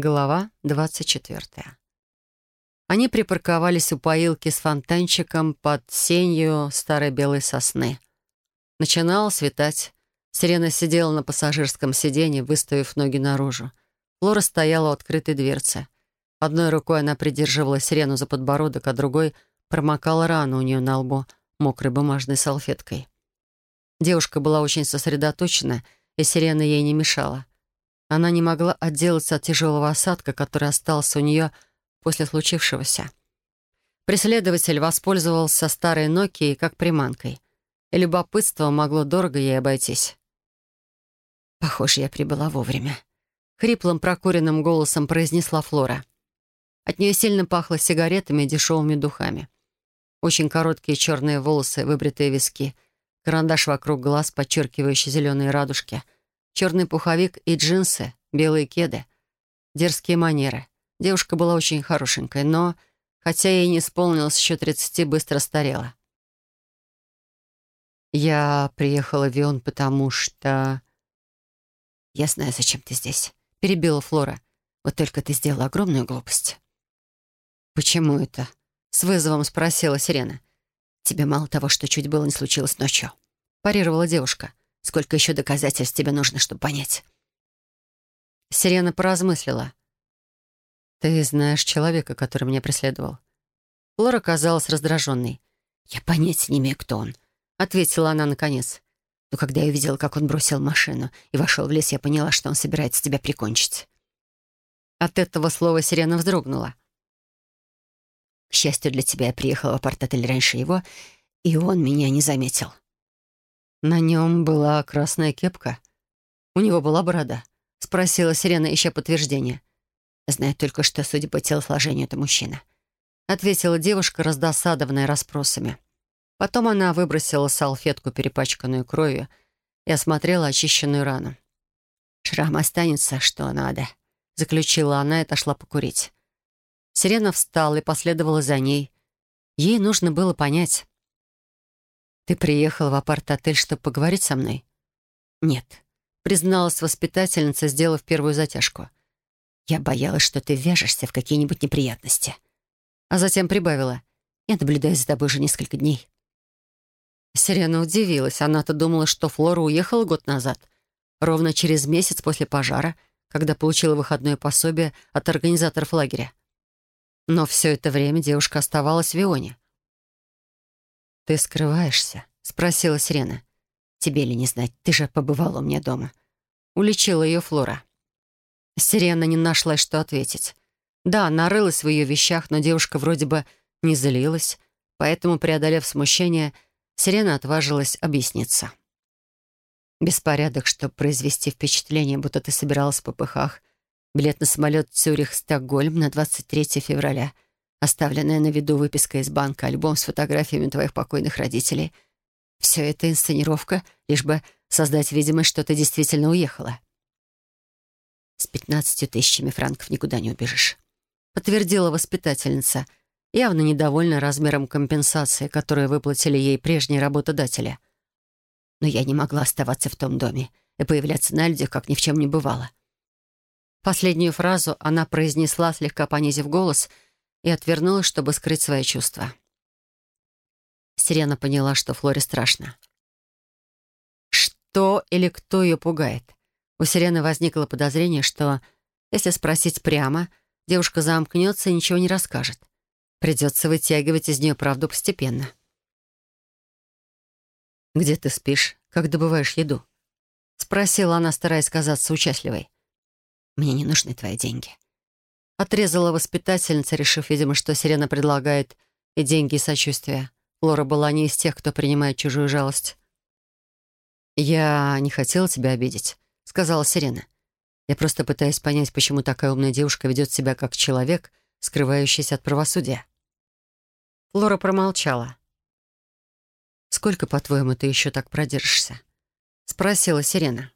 Глава 24. Они припарковались у поилки с фонтанчиком под сенью старой белой сосны. Начинало светать. Сирена сидела на пассажирском сиденье, выставив ноги наружу. Флора стояла у открытой дверцы. Одной рукой она придерживала сирену за подбородок, а другой промокала рану у нее на лбу мокрой бумажной салфеткой. Девушка была очень сосредоточена, и сирена ей не мешала. Она не могла отделаться от тяжелого осадка, который остался у нее после случившегося. Преследователь воспользовался старой Нокией как приманкой, и любопытство могло дорого ей обойтись. «Похоже, я прибыла вовремя», — хриплым прокуренным голосом произнесла Флора. От нее сильно пахло сигаретами и дешевыми духами. Очень короткие черные волосы, выбритые виски, карандаш вокруг глаз, подчеркивающий зеленые радужки — черный пуховик и джинсы, белые кеды, дерзкие манеры. Девушка была очень хорошенькой, но, хотя ей не исполнилось еще тридцати, быстро старела. «Я приехала в Вион, потому что...» «Я знаю, зачем ты здесь», — перебила Флора. «Вот только ты сделала огромную глупость». «Почему это?» — с вызовом спросила Сирена. «Тебе мало того, что чуть было не случилось ночью», — парировала девушка. Сколько еще доказательств тебе нужно, чтобы понять?» Сирена поразмыслила. «Ты знаешь человека, который меня преследовал?» Лора казалась раздраженной. «Я понятия не имею, кто он», — ответила она наконец. «Но когда я увидела, как он бросил машину и вошел в лес, я поняла, что он собирается тебя прикончить». От этого слова Сирена вздрогнула. «К счастью для тебя, я приехала в апарт-отель раньше его, и он меня не заметил». На нем была красная кепка. У него была борода. Спросила Сирена, ища подтверждение. Знаю только, что, судя по телосложению, это мужчина. Ответила девушка, раздосадованная расспросами. Потом она выбросила салфетку, перепачканную кровью, и осмотрела очищенную рану. «Шрам останется, что надо», — заключила она и отошла покурить. Сирена встала и последовала за ней. Ей нужно было понять, «Ты приехала в апарт-отель, чтобы поговорить со мной?» «Нет», — призналась воспитательница, сделав первую затяжку. «Я боялась, что ты вяжешься в какие-нибудь неприятности». А затем прибавила. «Я наблюдаю за тобой уже несколько дней». Сирена удивилась. Она-то думала, что Флора уехала год назад, ровно через месяц после пожара, когда получила выходное пособие от организаторов лагеря. Но все это время девушка оставалась в Вионе. «Ты скрываешься?» — спросила Сирена. «Тебе ли не знать, ты же побывала у меня дома». Уличила ее Флора. Сирена не нашла, что ответить. Да, нарылась в ее вещах, но девушка вроде бы не злилась, поэтому, преодолев смущение, Сирена отважилась объясниться. «Беспорядок, чтобы произвести впечатление, будто ты собиралась в попыхах. Билет на самолет Цюрих-Стокгольм на 23 февраля — оставленная на виду выписка из банка, альбом с фотографиями твоих покойных родителей. Все это инсценировка, лишь бы создать видимость, что ты действительно уехала. С пятнадцатью тысячами франков никуда не убежишь. Подтвердила воспитательница, явно недовольна размером компенсации, которую выплатили ей прежние работодатели. Но я не могла оставаться в том доме и появляться на людях, как ни в чем не бывало. Последнюю фразу она произнесла, слегка понизив голос — и отвернулась, чтобы скрыть свои чувства. Сирена поняла, что Флоре страшно. Что или кто ее пугает? У Сирены возникло подозрение, что, если спросить прямо, девушка замкнется и ничего не расскажет. Придется вытягивать из нее правду постепенно. «Где ты спишь? Как добываешь еду?» — спросила она, стараясь казаться участливой. «Мне не нужны твои деньги. Отрезала воспитательница, решив, видимо, что Сирена предлагает и деньги, и сочувствие. Лора была не из тех, кто принимает чужую жалость. «Я не хотела тебя обидеть», — сказала Сирена. «Я просто пытаюсь понять, почему такая умная девушка ведет себя как человек, скрывающийся от правосудия». Лора промолчала. «Сколько, по-твоему, ты еще так продержишься?» — спросила Сирена.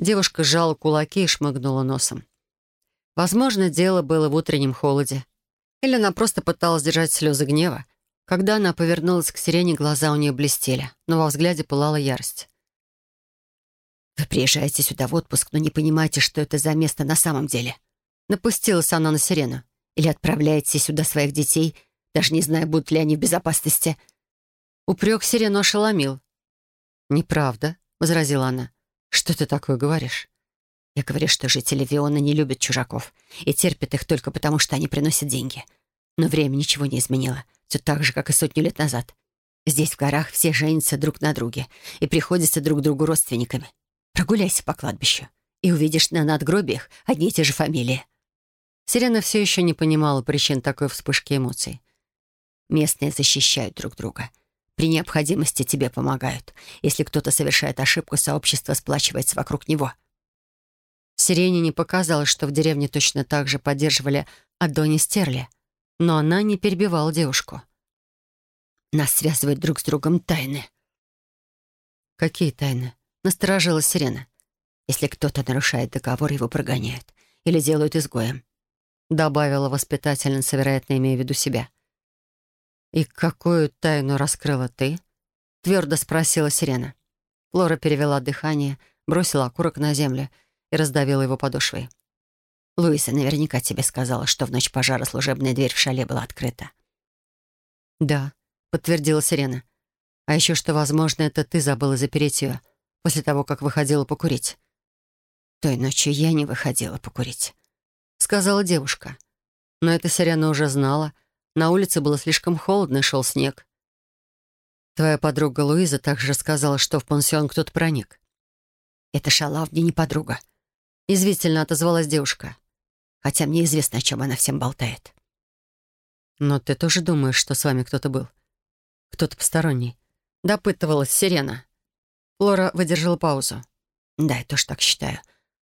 Девушка сжала кулаки и шмыгнула носом. Возможно, дело было в утреннем холоде. Или она просто пыталась держать слезы гнева. Когда она повернулась к сирене, глаза у нее блестели, но во взгляде пылала ярость. «Вы приезжаете сюда в отпуск, но не понимаете, что это за место на самом деле», Напустилась она на сирену. «Или отправляете сюда своих детей, даже не зная, будут ли они в безопасности». Упрек сирену ошеломил. «Неправда», — возразила она. «Что ты такое говоришь?» «Я говорю, что жители Виона не любят чужаков и терпят их только потому, что они приносят деньги. Но время ничего не изменило. Все так же, как и сотню лет назад. Здесь, в горах, все женятся друг на друге и приходятся друг другу родственниками. Прогуляйся по кладбищу и увидишь на надгробиях одни и те же фамилии. Сирена все еще не понимала причин такой вспышки эмоций. Местные защищают друг друга. При необходимости тебе помогают. Если кто-то совершает ошибку, сообщество сплачивается вокруг него. Сирене не показалось, что в деревне точно так же поддерживали Адони Стерли, но она не перебивала девушку. Нас связывают друг с другом тайны. Какие тайны? Насторожилась Сирена. Если кто-то нарушает договор, его прогоняют или делают изгоем. Добавила воспитательница, вероятно, имея в виду себя. «И какую тайну раскрыла ты?» Твердо спросила Сирена. Флора перевела дыхание, бросила окурок на землю и раздавила его подошвой. «Луиса наверняка тебе сказала, что в ночь пожара служебная дверь в шале была открыта». «Да», — подтвердила Сирена. «А еще что, возможно, это ты забыла запереть ее после того, как выходила покурить». «Той ночью я не выходила покурить», — сказала девушка. Но это Сирена уже знала. На улице было слишком холодно шел снег. Твоя подруга Луиза также сказала, что в пансион кто-то проник. «Это шалавня не подруга», — извительно отозвалась девушка. «Хотя мне известно, о чем она всем болтает». «Но ты тоже думаешь, что с вами кто-то был?» Кто-то посторонний. Допытывалась Сирена. Флора выдержала паузу. Да, я тоже так считаю.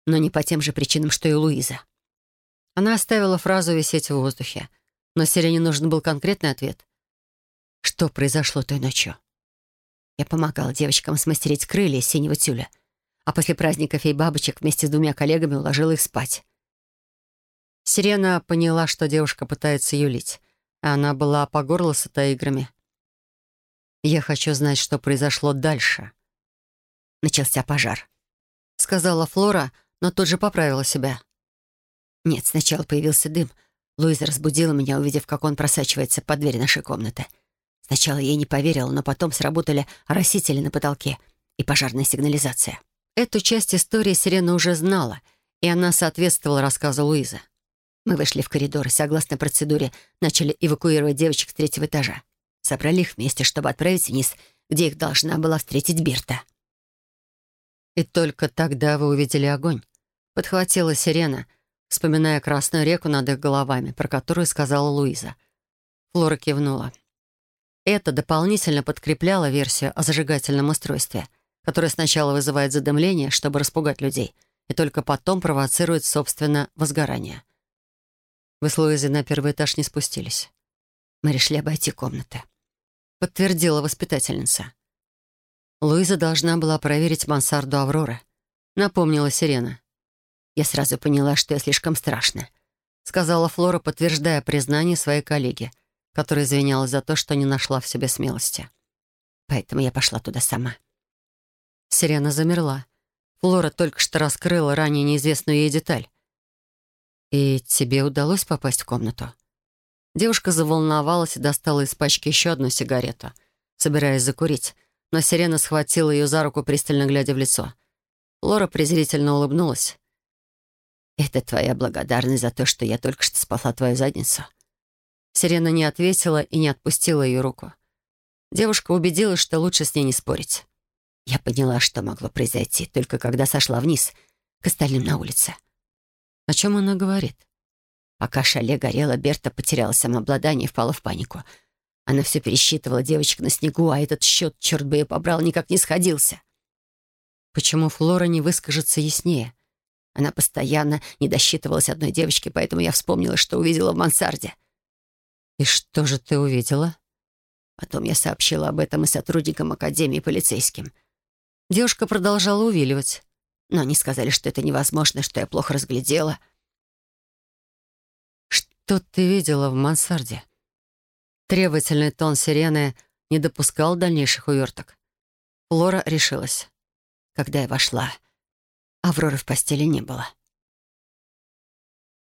Но не по тем же причинам, что и Луиза. Она оставила фразу висеть в воздухе. Но Сирене нужен был конкретный ответ. Что произошло той ночью? Я помогала девочкам смастерить крылья синего тюля, а после праздника фей-бабочек вместе с двумя коллегами уложила их спать. Сирена поняла, что девушка пытается юлить, а она была по горло сыта играми. Я хочу знать, что произошло дальше. Начался пожар. Сказала Флора, но тут же поправила себя. Нет, сначала появился дым. Луиза разбудила меня, увидев, как он просачивается под дверь нашей комнаты. Сначала я ей не поверила, но потом сработали оросители на потолке и пожарная сигнализация. Эту часть истории Сирена уже знала, и она соответствовала рассказу Луизы. Мы вышли в коридор и, согласно процедуре, начали эвакуировать девочек с третьего этажа. Собрали их вместе, чтобы отправить вниз, где их должна была встретить Берта. «И только тогда вы увидели огонь», — подхватила сирена, вспоминая Красную реку над их головами, про которую сказала Луиза. Флора кивнула. Это дополнительно подкрепляло версию о зажигательном устройстве, которое сначала вызывает задымление, чтобы распугать людей, и только потом провоцирует, собственно, возгорание. Вы с Луизой на первый этаж не спустились. Мы решили обойти комнаты подтвердила воспитательница. Луиза должна была проверить мансарду Авроры. Напомнила Сирена. «Я сразу поняла, что я слишком страшна», сказала Флора, подтверждая признание своей коллеги, которая извинялась за то, что не нашла в себе смелости. Поэтому я пошла туда сама. Сирена замерла. Флора только что раскрыла ранее неизвестную ей деталь. «И тебе удалось попасть в комнату?» Девушка заволновалась и достала из пачки еще одну сигарету, собираясь закурить, но Сирена схватила ее за руку, пристально глядя в лицо. Лора презрительно улыбнулась. «Это твоя благодарность за то, что я только что спасла твою задницу». Сирена не ответила и не отпустила ее руку. Девушка убедилась, что лучше с ней не спорить. Я поняла, что могло произойти, только когда сошла вниз, к остальным на улице. О чем она говорит? Пока шале горело, Берта потеряла самообладание и впала в панику. Она все пересчитывала девочек на снегу, а этот счет, черт бы ее побрал, никак не сходился. Почему Флора не выскажется яснее? Она постоянно не досчитывалась одной девочки, поэтому я вспомнила, что увидела в мансарде. «И что же ты увидела?» Потом я сообщила об этом и сотрудникам Академии полицейским. Девушка продолжала увиливать. Но они сказали, что это невозможно, что я плохо разглядела — что ты видела в мансарде?» Требовательный тон сирены не допускал дальнейших уверток. Флора решилась. Когда я вошла, Авроры в постели не было.